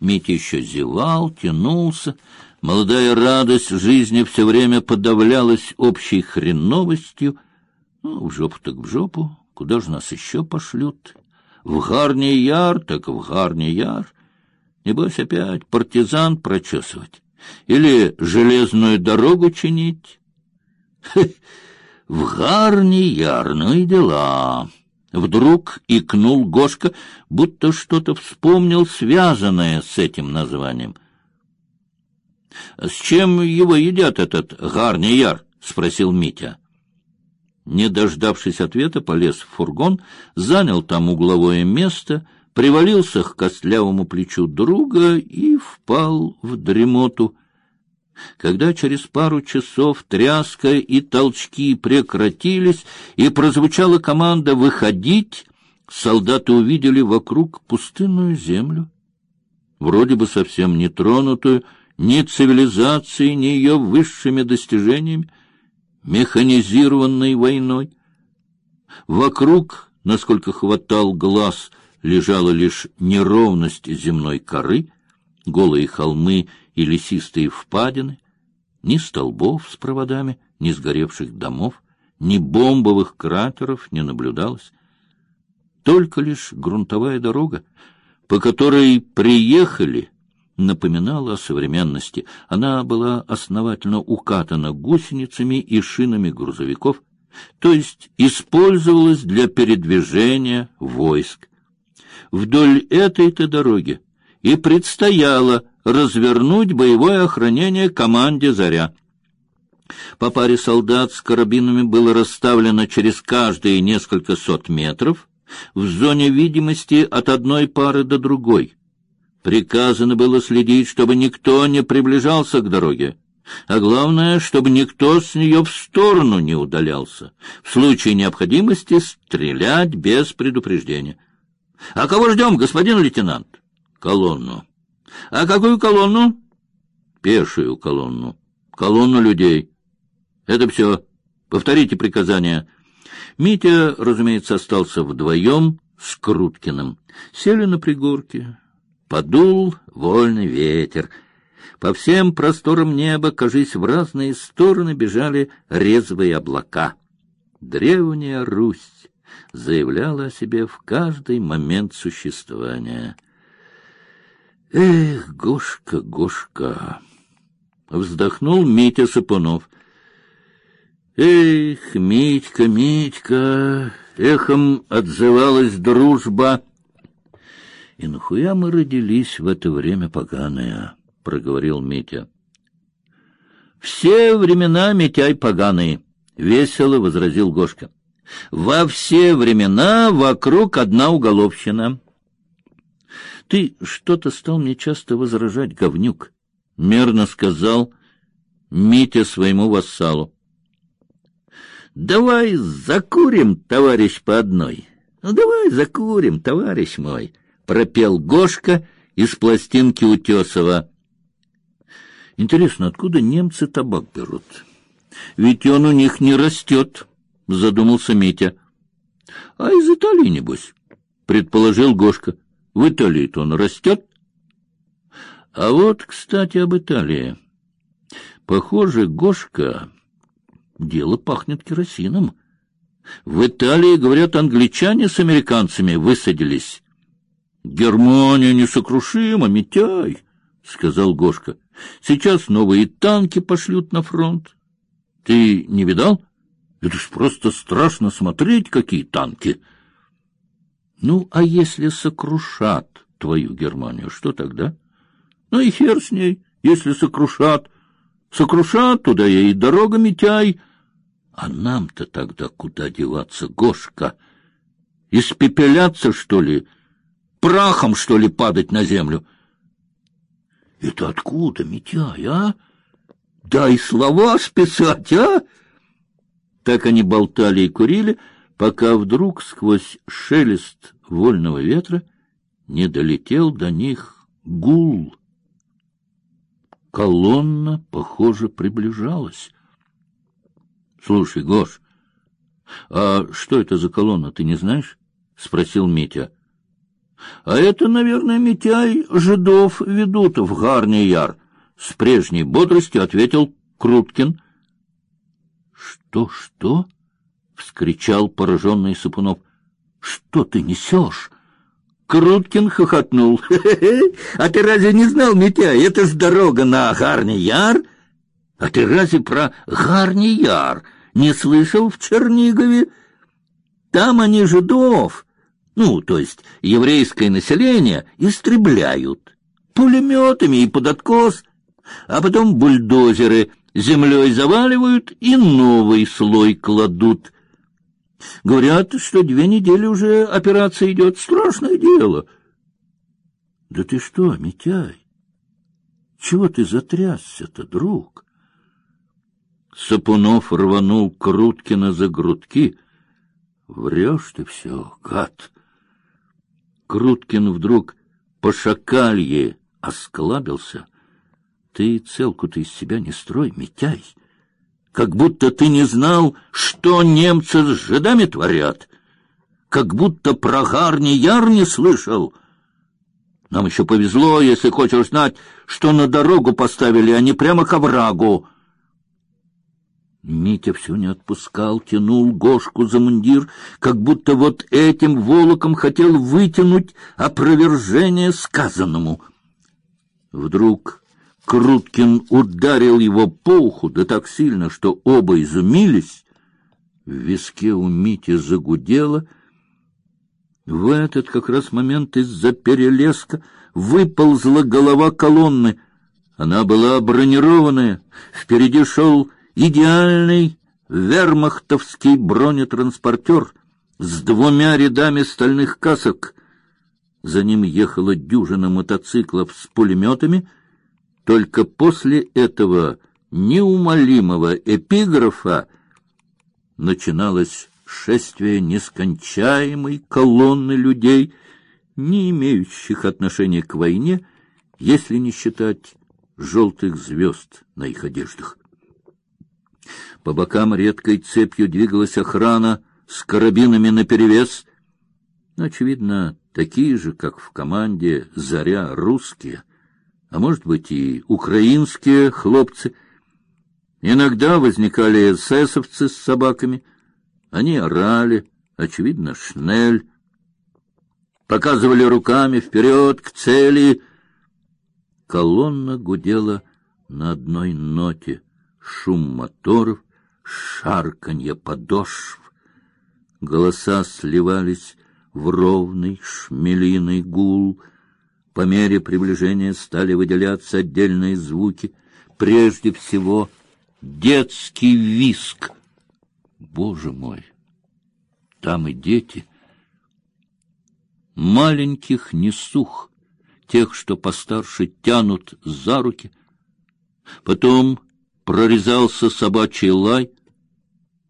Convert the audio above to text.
Митя еще зевал, тянулся. Молодая радость жизни все время подавлялась общей хреновостью. Ну, в жопу так в жопу. Куда же нас еще пошлют? В Гарний Яр, так в Гарний Яр. Небось опять партизан прочесывать. Или железную дорогу чинить. в Гарний Яр, ну и дела. Вдруг икнул Гошка, будто что-то вспомнил, связанное с этим названием. — С чем его едят этот гарний яр? — спросил Митя. Не дождавшись ответа, полез в фургон, занял там угловое место, привалился к костлявому плечу друга и впал в дремоту. Когда через пару часов тряска и толчки прекратились, и прозвучала команда «выходить», солдаты увидели вокруг пустынную землю, вроде бы совсем не тронутую ни цивилизацией, ни ее высшими достижениями, механизированной войной. Вокруг, насколько хватал глаз, лежала лишь неровность земной коры, голые холмы и лесистые впадины, ни столбов с проводами, ни сгоревших домов, ни бомбовых кратеров не наблюдалось. Только лишь грунтовая дорога, по которой приехали, напоминала о современности. Она была основательно укатана гусеницами и шинами грузовиков, то есть использовалась для передвижения войск. Вдоль этой-то дороги и предстояло развернуть боевое охранение команде «Заря». По паре солдат с карабинами было расставлено через каждые несколько сот метров в зоне видимости от одной пары до другой. Приказано было следить, чтобы никто не приближался к дороге, а главное, чтобы никто с нее в сторону не удалялся. В случае необходимости стрелять без предупреждения. — А кого ждем, господин лейтенант? — Колонну. — А какую колонну? — Пешую колонну. Колонну людей. — Это все. Повторите приказания. Митя, разумеется, остался вдвоем с Круткиным. Сели на пригорке. Подул вольный ветер. По всем просторам неба, кажись, в разные стороны бежали резвые облака. Древняя Русь заявляла о себе в каждый момент существования. Эх, Гошка, Гошка! Вздохнул Митя Сапунов. Эх, Митька, Митька! Эхом отзывалась дружба. И нахуя мы родились в это время поганое? проговорил Митя. Все времена Митяй поганые, весело возразил Гошка. Во все времена вокруг одна уголовщина. Ты что-то стал мне часто возражать, говнюк, мерно сказал Митя своему вассалу. Давай закурим, товарищ по одной. Ну давай закурим, товарищ мой, пропел Гошка из пластинки Утесова. Интересно, откуда немцы табак берут? Ведь он у них не растет, задумался Митя. А из Италии небось, предположил Гошка. В Италии-то он растет. А вот, кстати, об Италии. Похоже, Гошка, дело пахнет керосином. В Италии, говорят, англичане с американцами высадились. Германия несокрушима, Митяй, — сказал Гошка. Сейчас новые танки пошлют на фронт. Ты не видал? Это ж просто страшно смотреть, какие танки. Ну, а если сокрушат твою Германию, что тогда? Ну и хер с ней, если сокрушат. Сокрушат, туда я и дорога Митяй. А нам-то тогда куда деваться, Гошка? Испепеляться, что ли? Прахом, что ли, падать на землю? Это откуда, Митяй, а? Дай слова списать, а? Так они болтали и курили, пока вдруг сквозь шелест вольного ветра не долетел до них гул. Колонна, похоже, приближалась. — Слушай, Гош, а что это за колонна, ты не знаешь? — спросил Митя. — А это, наверное, Митяй жидов ведут в Гарний Яр. С прежней бодростью ответил Круткин. Что, что? Вскричал пораженный Сапунов. Что ты несешь? Круткин хохотнул. А ты разве не знал, Митяй, это ж дорога на Гарний Яр? А ты разве про Гарний Яр не слышал в Чернигове? Там они жидов ну, то есть еврейское население, истребляют пулеметами и под откос, а потом бульдозеры землей заваливают и новый слой кладут. Говорят, что две недели уже операция идет. Страшное дело. Да ты что, Митяй? Чего ты затрясся-то, друг? Сапунов рванул Круткина за грудки. Врешь ты все, гад! Круткин вдруг по шакалье осклабился. Ты целку-то из себя не строй, Митяй. Как будто ты не знал, что немцы с жидами творят. Как будто про гарни яр не слышал. Нам еще повезло, если хочешь знать, что на дорогу поставили, а не прямо к оврагу. Митя все не отпускал, тянул Гошку за мундир, как будто вот этим волоком хотел вытянуть опровержение сказанному. Вдруг Круткин ударил его по уху, да так сильно, что оба изумились. В виске у Мити загудело. В этот как раз момент из-за перелеска выползла голова колонны. Она была бронированная, впереди шел идеальный вермахтовский бронетранспортер с двумя рядами стальных касок. За ним ехала дюжина мотоциклов с пулеметами. Только после этого неумолимого эпиграфа начиналось шествие нескончаемой колонны людей, не имеющих отношения к войне, если не считать желтых звезд на их одеждах. По бокам редкой цепью двигалась охрана с карабинами наперевес. Очевидно, такие же, как в команде «Заря» русские, а может быть и украинские хлопцы. Иногда возникали эсэсовцы с собаками. Они орали, очевидно, шнель. Показывали руками вперед, к цели. Колонна гудела на одной ноте. Шум моторов, шарканье подошв. Голоса сливались в ровный шмелиный гул. По мере приближения стали выделяться отдельные звуки, прежде всего детский виск. Боже мой! Там и дети. Маленьких несух, тех, что постарше, тянут за руки. Потом прорезался собачий лай,